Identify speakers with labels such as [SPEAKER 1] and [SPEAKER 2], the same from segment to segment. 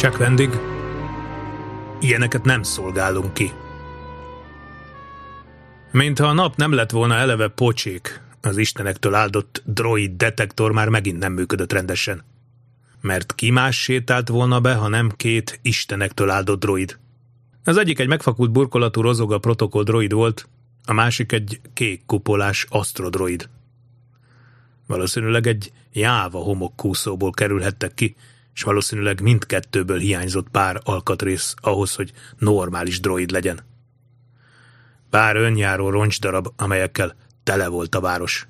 [SPEAKER 1] Csak vendég, ilyeneket nem szolgálunk ki. Mintha a nap nem lett volna eleve pocsék, az istenektől áldott droid detektor már megint nem működött rendesen. Mert ki más sétált volna be, ha nem két istenektől áldott droid. Az egyik egy megfakult burkolatú rozoga protokoll droid volt, a másik egy kék kupolás astrodroid. Valószínűleg egy jáva homokkúszóból kerülhettek ki, és valószínűleg mindkettőből hiányzott pár alkatrész ahhoz, hogy normális droid legyen. Pár önjáró roncsdarab, amelyekkel tele volt a város.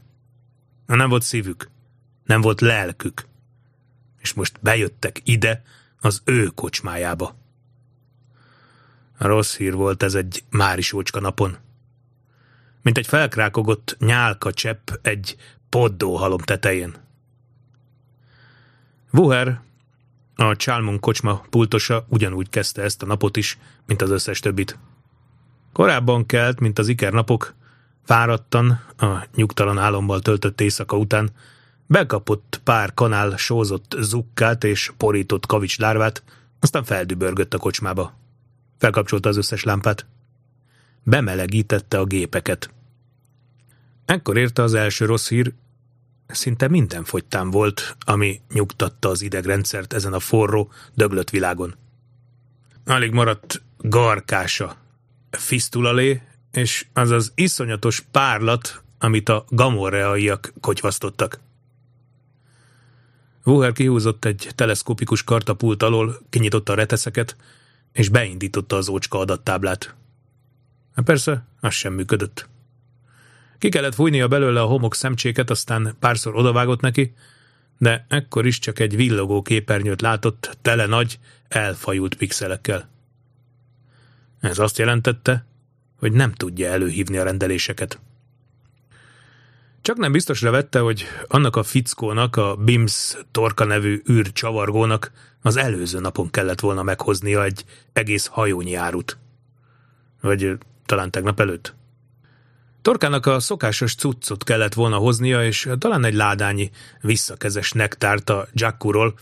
[SPEAKER 1] Nem volt szívük, nem volt lelkük, és most bejöttek ide, az ő kocsmájába. Rossz hír volt ez egy máris ócska napon. Mint egy felkrákogott nyálka csepp egy poddó halom tetején. Wuher, a Csalmon kocsma pultosa ugyanúgy kezdte ezt a napot is, mint az összes többit. Korábban kelt, mint az iker napok, fáradtan, a nyugtalan álommal töltött éjszaka után, bekapott pár kanál sózott zukkát és porított kavicslárvát, aztán feldübörgött a kocsmába. Felkapcsolta az összes lámpát. Bemelegítette a gépeket. Ekkor érte az első rossz hír, szinte minden fogytán volt, ami nyugtatta az idegrendszert ezen a forró, döglött világon. Alig maradt garkása, fisztulalé, és az az iszonyatos párlat, amit a gamorreaiak kotyvasztottak. Wuher kihúzott egy teleszkópikus kartapult alól, kinyitotta a reteszeket, és beindította az ócska adattáblát. Hát persze, az sem működött. Ki kellett fújnia belőle a homok szemcséket, aztán párszor odavágott neki, de ekkor is csak egy villogó képernyőt látott, tele nagy, elfajult pixelekkel. Ez azt jelentette, hogy nem tudja előhívni a rendeléseket. Csak nem biztosra vette, hogy annak a fickónak, a BIMS torka nevű űr csavargónak az előző napon kellett volna meghoznia egy egész hajónyi árut. Vagy talán tegnap előtt. Torkának a szokásos cuccot kellett volna hoznia, és talán egy ládányi visszakezes nektárt a Jackuról,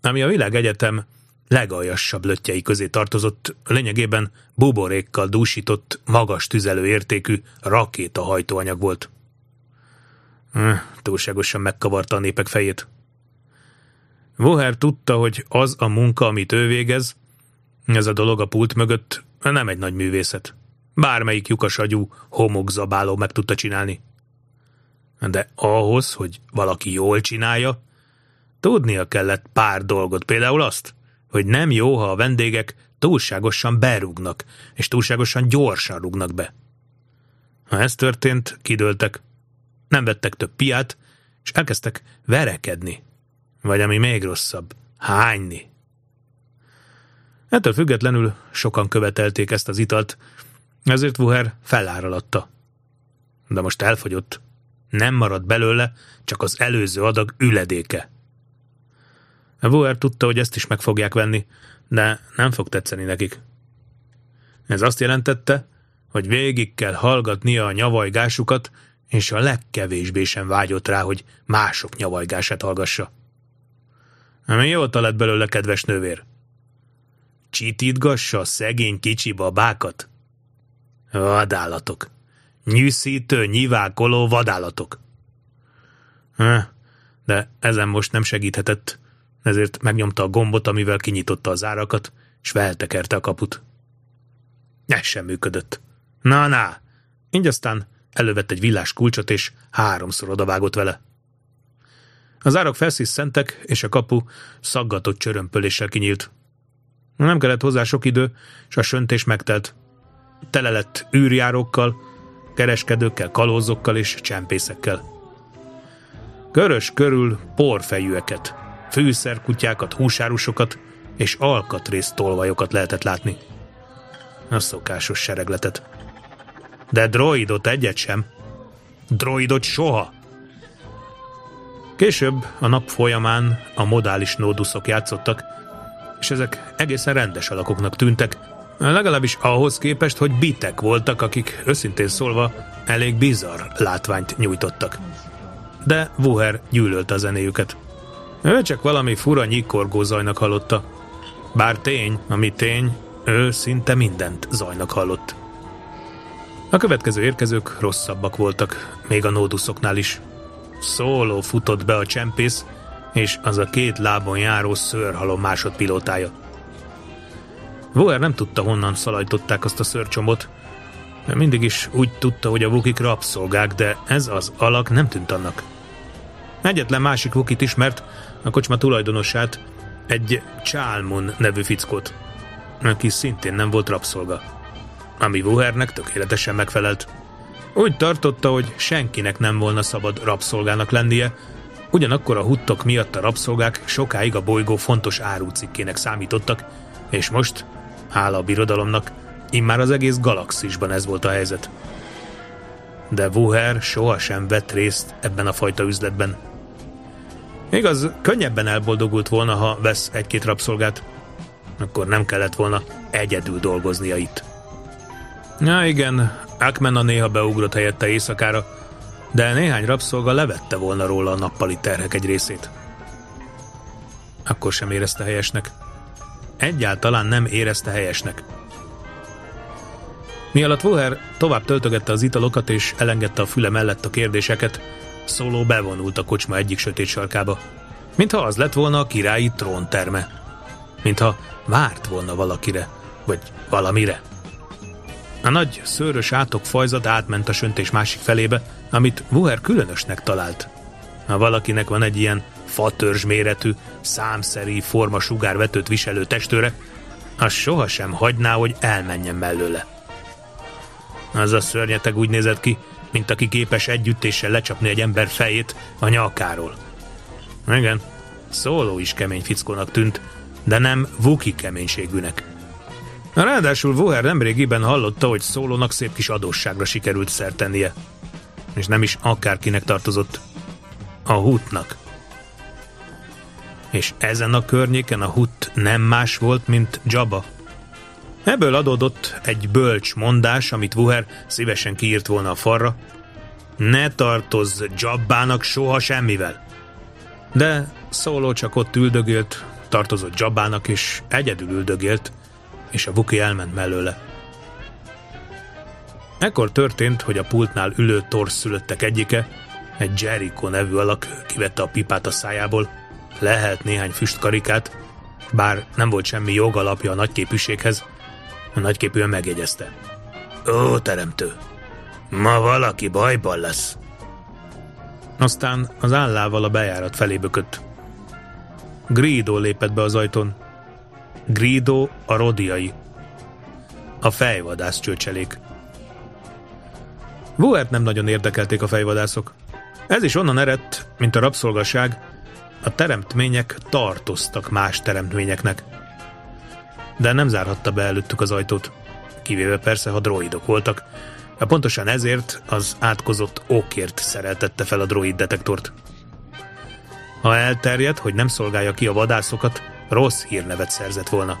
[SPEAKER 1] ami a világegyetem legaljasabb löttyei közé tartozott, lényegében buborékkal dúsított, magas tüzelőértékű rakétahajtóanyag volt. Hm, túlságosan megkavarta a népek fejét. Voher tudta, hogy az a munka, amit ő végez, ez a dolog a pult mögött nem egy nagy művészet. Bármelyik lyukasagyú homokzabáló meg tudta csinálni. De ahhoz, hogy valaki jól csinálja, tudnia kellett pár dolgot, például azt, hogy nem jó, ha a vendégek túlságosan berúgnak, és túlságosan gyorsan rúgnak be. Ha ez történt, kidőltek. Nem vettek több piát, és elkezdtek verekedni. Vagy ami még rosszabb, hányni. Ettől függetlenül sokan követelték ezt az italt, ezért Wuher feláralatta. De most elfogyott. Nem maradt belőle, csak az előző adag üledéke. Wuher tudta, hogy ezt is meg fogják venni, de nem fog tetszeni nekik. Ez azt jelentette, hogy végig kell hallgatnia a nyavajgásukat, és a legkevésbé sem vágyott rá, hogy mások nyavajgását hallgassa. Mióta lett belőle, kedves nővér? Csitítgassa a szegény kicsi babákat? Vadállatok. Nyűszítő, nyivákoló vadállatok. De ezen most nem segíthetett, ezért megnyomta a gombot, amivel kinyitotta az árakat, és feltekerte a kaput. Ez sem működött. Na-na! Így aztán elővett egy villás kulcsot, és háromszor odavágott vele. Az árak felsziszentek, és a kapu szaggatott csörömpöléssel kinyílt. Nem kellett hozzá sok idő, és a söntés megtelt. Tele lett űrjárókkal, kereskedőkkel, kalózokkal és csempészekkel. Körös körül porfejűeket, fűszerkutyákat, húsárusokat és alkatrész tolvajokat lehetett látni. A szokásos seregletet. De droidot egyet sem. Droidot soha. Később, a nap folyamán a modális nóduszok játszottak, és ezek egészen rendes alakoknak tűntek, legalábbis ahhoz képest, hogy bitek voltak, akik őszintén szólva elég bizarr látványt nyújtottak. De Wuher gyűlölte a zenéjüket. Ő csak valami fura nyikorgó zajnak hallotta. Bár tény, ami tény, ő szinte mindent zajnak hallott. A következő érkezők rosszabbak voltak, még a nóduszoknál is. Szóló futott be a csempész, és az a két lábon járó szőrhalom másodpilótája. Voer nem tudta, honnan szalajtották azt a szörcsomot, mert mindig is úgy tudta, hogy a vukik rabszolgák, de ez az alak nem tűnt annak. Egyetlen másik vukit ismert, a kocsma tulajdonosát, egy Csalmun nevű fickót, aki szintén nem volt rabszolga. Ami Wuhernek tökéletesen megfelelt. Úgy tartotta, hogy senkinek nem volna szabad rabszolgának lennie, ugyanakkor a huttok miatt a rabszolgák sokáig a bolygó fontos árucikkének számítottak, és most, hála a birodalomnak, immár az egész galaxisban ez volt a helyzet. De Wuher sohasem vett részt ebben a fajta üzletben. Igaz, könnyebben elboldogult volna, ha vesz egy-két rabszolgát. Akkor nem kellett volna egyedül dolgoznia itt. Ja igen, Akmena néha beugrott helyette éjszakára, de néhány rabszolga levette volna róla a nappali terhek egy részét. Akkor sem érezte helyesnek. Egyáltalán nem érezte helyesnek. Mi alatt Woher tovább töltögette az italokat és elengedte a füle mellett a kérdéseket, Szóló bevonult a kocsma egyik sötét sarkába. Mintha az lett volna a királyi trónterme. Mintha várt volna valakire, vagy valamire. A nagy szőrös átok fajzat átment a söntés másik felébe, amit Wuher különösnek talált. Ha valakinek van egy ilyen fatörzs méretű, számszeri forma sugárvetőt viselő testőre, az sohasem hagyná, hogy elmenjen mellőle. Az a szörnyeteg úgy nézett ki, mint aki képes együttéssel lecsapni egy ember fejét a nyakáról. Igen, szóló is kemény fickónak tűnt, de nem Vuki keménységűnek. Ráadásul Voher nemrégiben hallotta, hogy szólónak szép kis adósságra sikerült szertennie. És nem is akárkinek tartozott. A hutnak. És ezen a környéken a hut nem más volt, mint Jabba. Ebből adódott egy bölcs mondás, amit Wuher szívesen kiírt volna a farra. Ne tartozz Jabbának soha semmivel. De Szóló csak ott üldögélt, tartozott Jabbának, és egyedül üldögélt, és a Vuki elment mellőle. Ekkor történt, hogy a pultnál ülő torszülöttek egyike, egy Jericho nevű alak kivette a pipát a szájából, lehelt néhány füstkarikát, bár nem volt semmi jogalapja a nagyképűséghez, a nagyképűen megjegyezte. Ó, teremtő, ma valaki bajban lesz. Aztán az állával a bejárat felé bökött. Grido lépett be az ajtón. Grido a rodiai. A fejvadász csőcselék. Vuert nem nagyon érdekelték a fejvadászok. Ez is onnan eredt, mint a rabszolgaság, a teremtmények tartoztak más teremtményeknek de nem zárhatta be előttük az ajtót. Kivéve persze, ha droidok voltak. A pontosan ezért az átkozott okért szereltette fel a droid detektort. Ha elterjedt, hogy nem szolgálja ki a vadászokat, rossz hírnevet szerzett volna.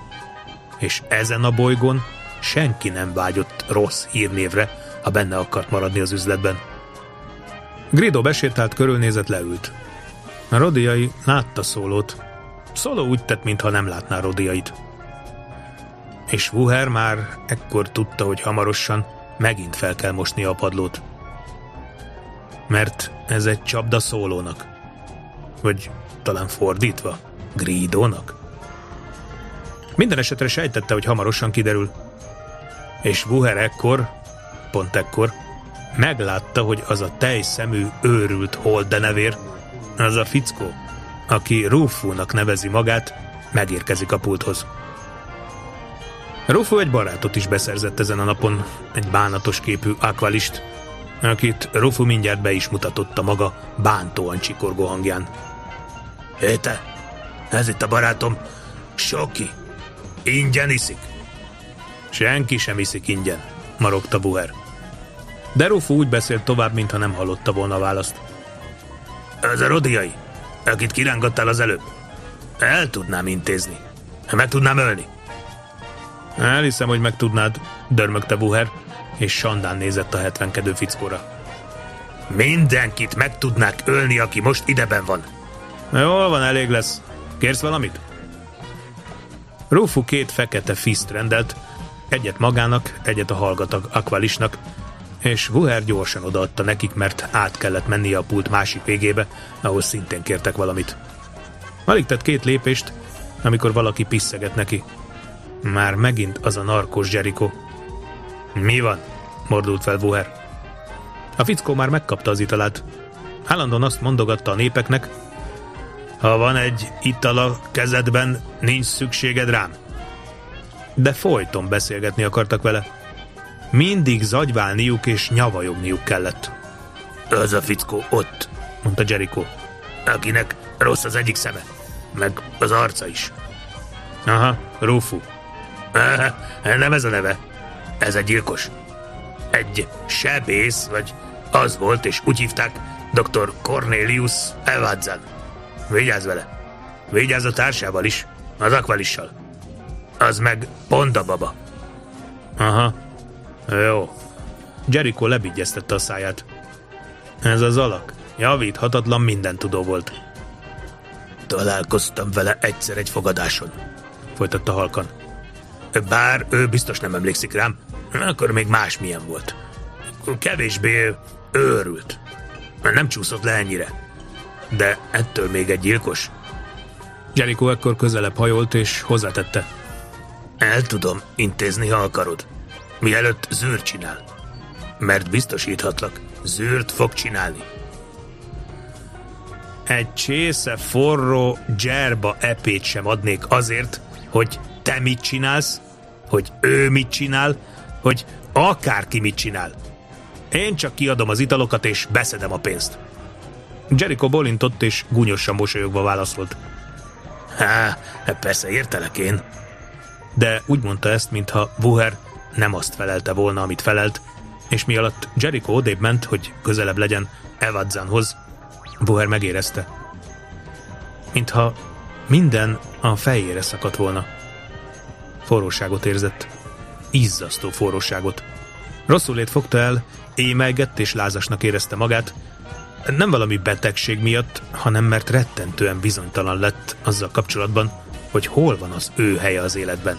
[SPEAKER 1] És ezen a bolygón senki nem vágyott rossz hírnévre, ha benne akart maradni az üzletben. Grido besétált, körülnézett, leült. A rodiai látta szólót. Szóló úgy tett, mintha nem látná rodiait és Wuher már ekkor tudta, hogy hamarosan megint fel kell mosni a padlót. Mert ez egy csapda szólónak. Vagy talán fordítva, Gridónak. Minden esetre sejtette, hogy hamarosan kiderül. És Wuher ekkor, pont ekkor, meglátta, hogy az a tejszemű, őrült holdenevér, az a fickó, aki Rufúnak nevezi magát, megérkezik a pulthoz. Rufu egy barátot is beszerzett ezen a napon, egy bánatos képű akvalist, akit Rufu mindjárt be is mutatotta maga bántóan csikorgó hangján. Hé te, ez itt a barátom, Soki, ingyen iszik. Senki sem iszik ingyen, marogta Buher. De Rufu úgy beszélt tovább, mintha nem hallotta volna a választ. Ez a rodiai, akit kirángattál az előbb. El tudnám intézni. Meg tudnám ölni. Elhiszem, hogy meg tudnád, dörmögte Buher, és Sandán nézett a hetvenkedő fickóra. Mindenkit meg tudnák ölni, aki most ideben van. Jól van, elég lesz. Kérsz valamit? Rufu két fekete fiszt rendelt, egyet magának, egyet a hallgatag Aqualisnak, és Wuher gyorsan odaadta nekik, mert át kellett mennie a pult másik végébe, ahol szintén kértek valamit. Alig tett két lépést, amikor valaki piszeget neki. Már megint az a narkos Jericho. Mi van? mordult fel Wuher. A fickó már megkapta az italát. Állandóan azt mondogatta a népeknek, ha van egy ital a kezedben, nincs szükséged rám. De folyton beszélgetni akartak vele. Mindig zagyválniuk és nyavajogniuk kellett. Az a fickó ott, mondta Jericho, akinek rossz az egyik szeme, meg az arca is. Aha, Rufu. Nem ez a neve. Ez egy gyilkos. Egy sebész, vagy az volt, és úgy hívták dr. Cornelius Evadzan. Vigyázz vele. Vigyázz a társával is, az akvalissal. Az meg Ponda baba. Aha, jó. Jericho lebigyeztette a száját. Ez az alak. Javíthatatlan minden tudó volt. Találkoztam vele egyszer egy fogadáson, folytatta halkan. Bár ő biztos nem emlékszik rám, akkor még másmilyen volt. Kevésbé őrült. Nem csúszott le ennyire. De ettől még egy gyilkos. Jericho ekkor közelebb hajolt és hozzátette. El tudom intézni, ha akarod. Mielőtt zűr csinál. Mert biztosíthatlak, zűrt fog csinálni. Egy csésze forró dzserba epét sem adnék azért, hogy te mit csinálsz, hogy ő mit csinál, hogy akárki mit csinál. Én csak kiadom az italokat és beszedem a pénzt. Jericho bolintott és gúnyosan mosolyogva válaszolt. Há, persze értelek én. De úgy mondta ezt, mintha Wuher nem azt felelte volna, amit felelt, és mi alatt Jericho odébb ment, hogy közelebb legyen Evadzanhoz, Wuher megérezte. Mintha minden a fejére szakadt volna. Forróságot érzett. Izzasztó forróságot. Rosszul lét fogta el, émelgett és lázasnak érezte magát, nem valami betegség miatt, hanem mert rettentően bizonytalan lett azzal kapcsolatban, hogy hol van az ő helye az életben.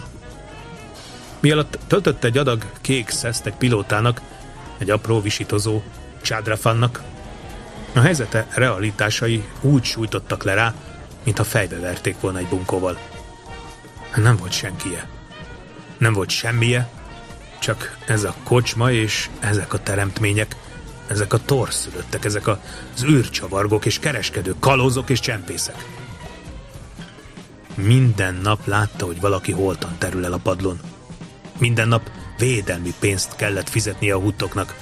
[SPEAKER 1] Mi alatt töltött egy adag kék szesztek pilótának, egy apró visítozó csádrafannak, a helyzete realitásai úgy sújtottak le rá, mintha fejbe verték volna egy bunkóval. Nem volt senkije. Nem volt semmije, csak ez a kocsma és ezek a teremtmények, ezek a torszülöttek, ezek az űrcsavargok és kereskedők, kalózok és csempészek. Minden nap látta, hogy valaki holtan terül el a padlón. Minden nap védelmi pénzt kellett fizetnie a huttoknak.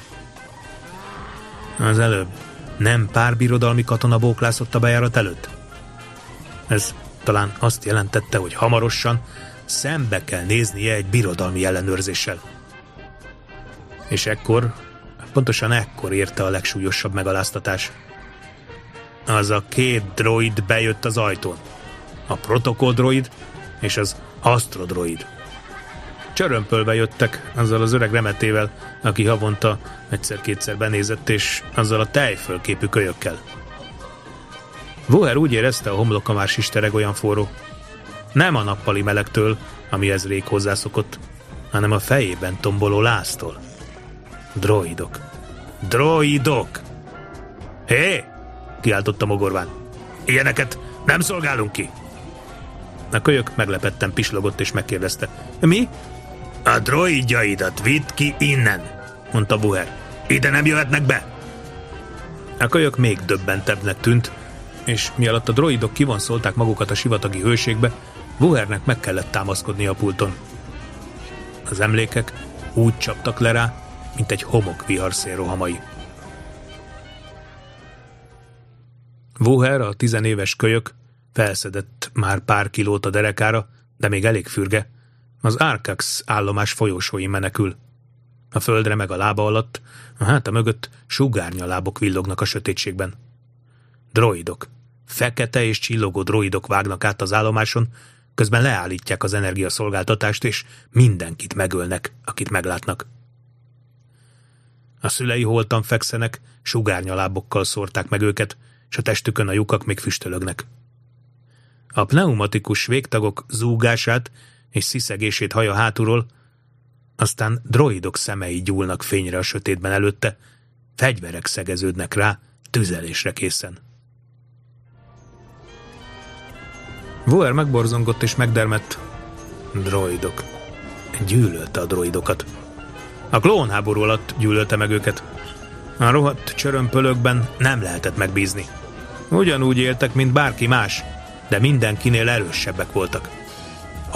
[SPEAKER 1] Az előbb nem pár birodalmi katona bóklászott a bejárat előtt? Ez talán azt jelentette, hogy hamarosan szembe kell néznie egy birodalmi ellenőrzéssel. És ekkor Pontosan ekkor érte a legsúlyosabb megaláztatás. Az a két droid bejött az ajtón. A protokolldroid és az astrodroid. Csörömpölve jöttek azzal az öreg remetével, aki havonta egyszer-kétszer benézett, és azzal a tejfölképű kölyökkel. Wuher úgy érezte, a homloka már sistereg olyan forró. Nem a nappali melegtől, amihez rég hozzászokott, hanem a fejében tomboló láztól. Droidok. Droidok! Hé! kiáltotta mogorván. Ilyeneket nem szolgálunk ki. A kölyök meglepetten pislogott és megkérdezte. Mi? A droidjaidat vidd ki innen, mondta Buher. Ide nem jöhetnek be. A kölyök még döbbentebbnek tűnt, és mi alatt a droidok kivonszolták magukat a sivatagi hőségbe, Buhernek meg kellett támaszkodni a pulton. Az emlékek úgy csaptak le rá, mint egy homok viharszél rohamai. Wuher, a tizenéves kölyök, felszedett már pár kilót a derekára, de még elég fürge. Az Arkax állomás folyósói menekül. A földre meg a lába alatt, a háta mögött sugárnyalábok villognak a sötétségben. Droidok. Fekete és csillogó droidok vágnak át az állomáson, közben leállítják az energiaszolgáltatást, és mindenkit megölnek, akit meglátnak. A szülei holtan fekszenek, sugárnyalábokkal szórták meg őket, és a testükön a lyukak még füstölögnek. A pneumatikus végtagok zúgását és sziszegését haja hátulról, aztán droidok szemei gyúlnak fényre a sötétben előtte, fegyverek szegeződnek rá, tüzelésre készen. Voer megborzongott és megdermett. Droidok. Gyűlölte a droidokat. A klónháború alatt gyűlölte meg őket. A rohadt csörömpölökben nem lehetett megbízni. Ugyanúgy éltek, mint bárki más, de mindenkinél erősebbek voltak.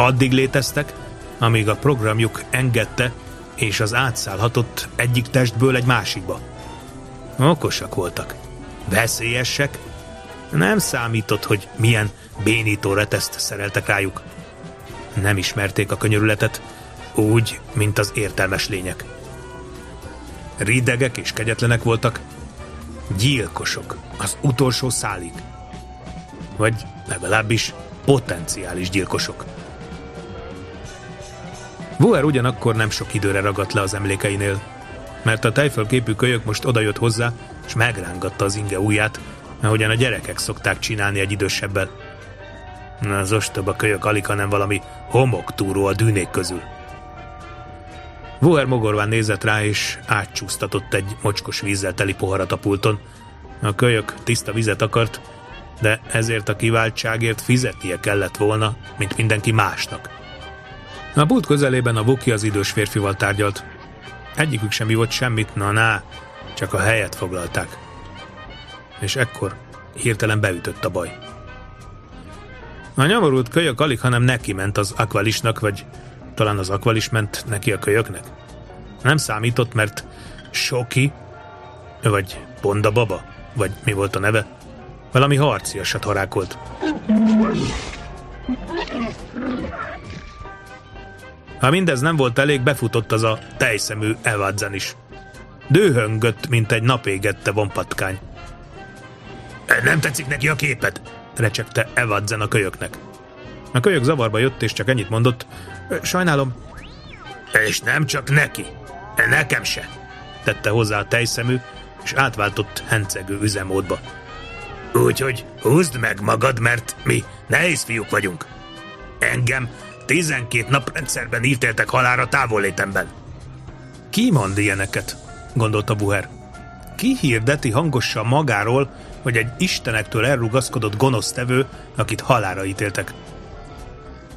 [SPEAKER 1] Addig léteztek, amíg a programjuk engedte, és az átszállhatott egyik testből egy másikba. Okosak voltak. Veszélyesek. Nem számított, hogy milyen bénító reteszt szereltek rájuk. Nem ismerték a könyörületet, úgy, mint az értelmes lények. Ridegek és kegyetlenek voltak, gyilkosok az utolsó szálig. Vagy legalábbis potenciális gyilkosok. Voer ugyanakkor nem sok időre ragadt le az emlékeinél, mert a tejfölképű kölyök most odajött hozzá, és megrángatta az inge ujját, ahogyan a gyerekek szokták csinálni egy idősebbel. Na, az ostoba kölyök alig, hanem valami homoktúró a dűnék közül. Voer mogorván nézett rá, és átcsúsztatott egy mocskos vízzel teli poharat a pulton. A kölyök tiszta vizet akart, de ezért a kiváltságért fizetnie kellett volna, mint mindenki másnak. A pult közelében a Vuki az idős férfival tárgyalt. Egyikük sem ivott semmit, na ná, csak a helyet foglalták. És ekkor hirtelen beütött a baj. A nyomorult kölyök alig, hanem neki ment az akvalisnak, vagy talán az akvalis ment neki a kölyöknek. Nem számított, mert Soki, vagy Ponda Baba, vagy mi volt a neve, valami harciasat harákolt. Ha mindez nem volt elég, befutott az a tejszemű Evadzen is. Dőhöngött, mint egy napégette vompatkány. Nem tetszik neki a képet, recsegte Evadzen a kölyöknek. A kölyök zavarba jött, és csak ennyit mondott. Sajnálom. És nem csak neki. Nekem se, tette hozzá a tejszemű, és átváltott hencegő üzemmódba. Úgyhogy húzd meg magad, mert mi nehéz fiúk vagyunk. Engem 12 naprendszerben ítéltek halára távollétemben. Ki mond ilyeneket? gondolta Buher. Ki hirdeti hangosan magáról, hogy egy istenektől elrugaszkodott gonosztevő, akit halára ítéltek?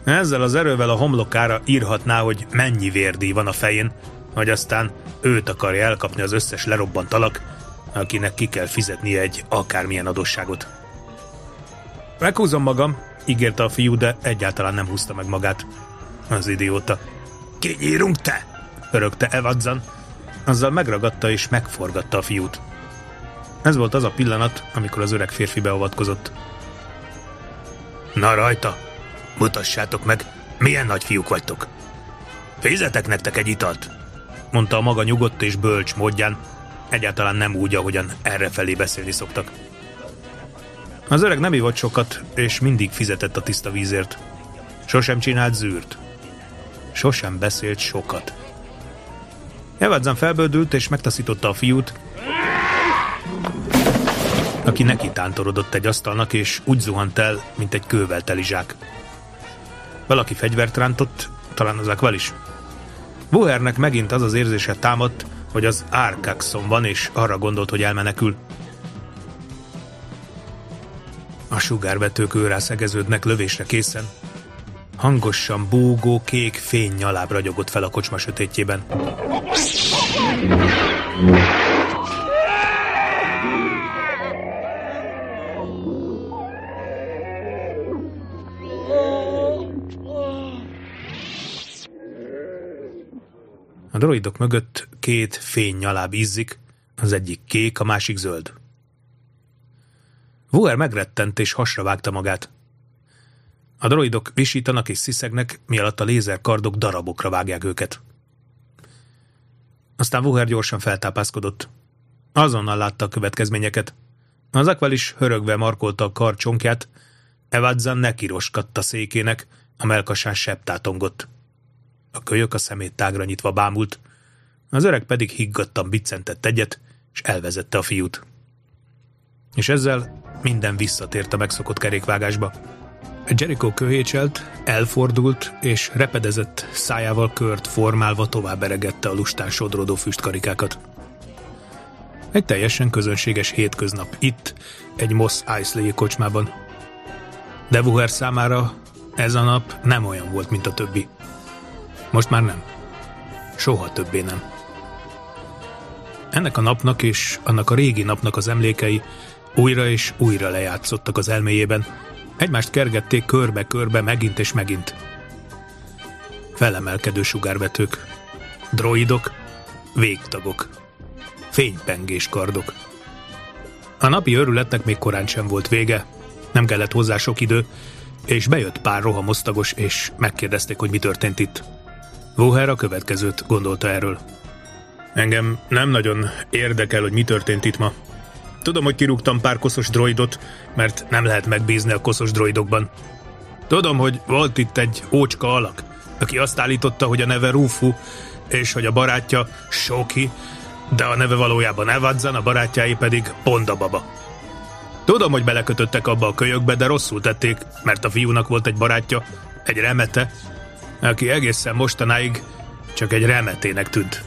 [SPEAKER 1] Ezzel az erővel a homlokára írhatná, hogy mennyi vérdíj van a fején, hogy aztán őt akarja elkapni az összes lerobbant alak, akinek ki kell fizetnie egy akármilyen adósságot. Meghúzom magam, ígérte a fiú, de egyáltalán nem húzta meg magát. Az idióta. Kinyírunk te! örögte Evadzan. Azzal megragadta és megforgatta a fiút. Ez volt az a pillanat, amikor az öreg férfi beavatkozott. Na rajta, mutassátok meg, milyen nagy fiúk vagytok. Fizetek nektek egy italt, mondta a maga nyugodt és bölcs módján, egyáltalán nem úgy, ahogyan errefelé beszélni szoktak. Az öreg nem ivott sokat, és mindig fizetett a tiszta vízért. Sosem csinált zűrt. Sosem beszélt sokat. Evadzan felbődült, és megtaszította a fiút, aki neki tántorodott egy asztalnak, és úgy zuhant el, mint egy kővel teli zsák. Valaki fegyvert rántott, talán az Aqual is. Buhernek megint az az érzése támadt, hogy az Arkaxon van, és arra gondolt, hogy elmenekül. Sugárvetők őrá szegeződnek lövésre készen. Hangosan búgó kék fény nyaláb ragyogott fel a kocsma sötétjében. A droidok mögött két nyaláb izzik, az egyik kék, a másik zöld. Vuer megrettent és hasra vágta magát. A droidok visítanak és sziszegnek, mi alatt a lézerkardok darabokra vágják őket. Aztán Vuher gyorsan feltápászkodott. Azonnal látta a következményeket. Az is hörögve markolta a kar csonkját, Evadzan nekiroskatta székének, a melkasán septátongott. A kölyök a szemét tágra nyitva bámult, az öreg pedig higgadtan biccentett egyet, és elvezette a fiút. És ezzel minden visszatért a megszokott kerékvágásba. Jericho köhécselt, elfordult, és repedezett szájával kört formálva tovább eregette a lustán sodródó füstkarikákat. Egy teljesen közönséges hétköznap itt, egy Moss Eisley kocsmában. De Wuher számára ez a nap nem olyan volt, mint a többi. Most már nem. Soha többé nem. Ennek a napnak és annak a régi napnak az emlékei újra és újra lejátszottak az elméjében, egymást kergették körbe-körbe megint és megint. Felemelkedő sugárvetők, droidok, végtagok, fénypengés kardok. A napi örületnek még korán sem volt vége, nem kellett hozzá sok idő, és bejött pár rohamosztagos, és megkérdezték, hogy mi történt itt. Wuher a következőt gondolta erről. Engem nem nagyon érdekel, hogy mi történt itt ma. Tudom, hogy kirúgtam pár koszos droidot, mert nem lehet megbízni a koszos droidokban. Tudom, hogy volt itt egy ócska alak, aki azt állította, hogy a neve Rufu, és hogy a barátja Shoki, de a neve valójában Evadzan, a barátjái pedig Ponda Baba. Tudom, hogy belekötöttek abba a kölyökbe, de rosszul tették, mert a fiúnak volt egy barátja, egy remete, aki egészen mostanáig csak egy remetének tűnt.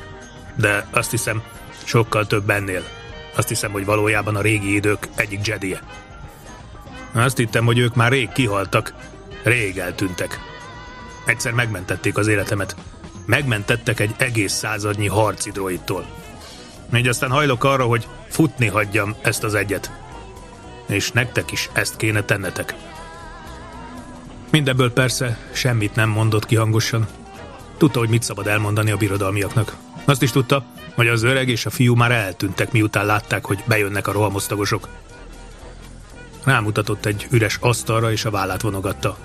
[SPEAKER 1] De azt hiszem, sokkal több ennél. Azt hiszem, hogy valójában a régi idők egyik jedie. Azt hittem, hogy ők már rég kihaltak, rég eltűntek. Egyszer megmentették az életemet. Megmentettek egy egész századnyi harci droidtól. Így aztán hajlok arra, hogy futni hagyjam ezt az egyet. És nektek is ezt kéne tennetek. Mindebből persze semmit nem mondott ki hangosan. Tudta, hogy mit szabad elmondani a birodalmiaknak. Azt is tudta, hogy az öreg és a fiú már eltűntek, miután látták, hogy bejönnek a rohamosztagosok. Rámutatott egy üres asztalra, és a vállát vonogatta.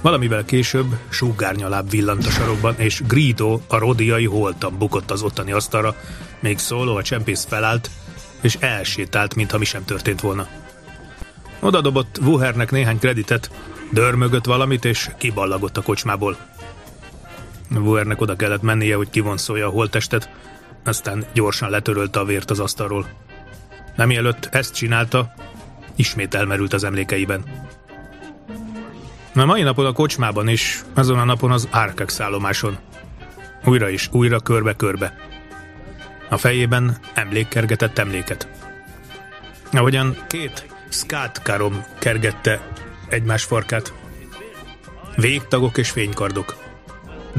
[SPEAKER 1] Valamivel később súgárnyaláb villant a sarokban, és Grido, a rodiai holtan bukott az ottani asztalra, még szóló a csempész felállt, és elsétált, mintha mi sem történt volna. Oda dobott Wuhernek néhány kreditet, dörmögött valamit, és kiballagott a kocsmából. Wuernek oda kellett mennie, hogy kivonszolja a holttestet, aztán gyorsan letörölte a vért az asztalról. Nem mielőtt ezt csinálta, ismét elmerült az emlékeiben. A mai napon a kocsmában is, azon a napon az Árkek szállomáson. Újra és újra körbe-körbe. A fejében emlék kergetett emléket. Ahogyan két skátkárom kergette egymás farkát. Végtagok és fénykardok.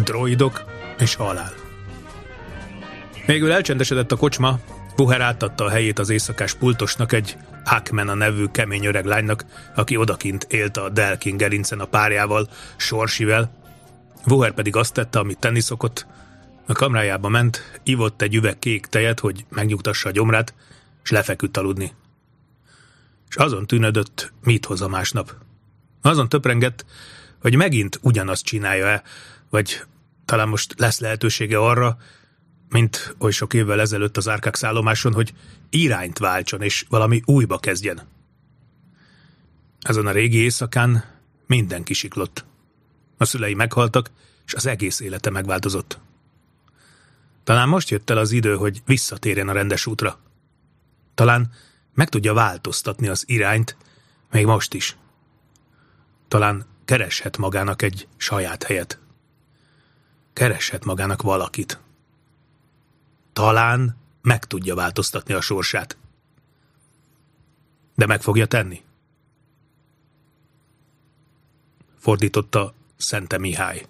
[SPEAKER 1] Droidok és halál. Végül elcsendesedett a kocsma, Buher átadta a helyét az éjszakás pultosnak egy Hackman a nevű kemény öreg lánynak, aki odakint élt a Delkin gerincen a párjával, Sorsivel. Buher pedig azt tette, amit tenni szokott. A kamrájába ment, ivott egy üveg kék tejet, hogy megnyugtassa a gyomrát, és lefeküdt aludni. És azon tűnödött, mit hoz a másnap. Azon töprengett, hogy megint ugyanazt csinálja-e, vagy talán most lesz lehetősége arra, mint oly sok évvel ezelőtt az árkák szállomáson, hogy irányt váltson és valami újba kezdjen. Ezen a régi éjszakán minden kisiklott. A szülei meghaltak, és az egész élete megváltozott. Talán most jött el az idő, hogy visszatérjen a rendes útra. Talán meg tudja változtatni az irányt, még most is. Talán kereshet magának egy saját helyet. Kereshet magának valakit. Talán meg tudja változtatni a sorsát. De meg fogja tenni? Fordította Szente Mihály.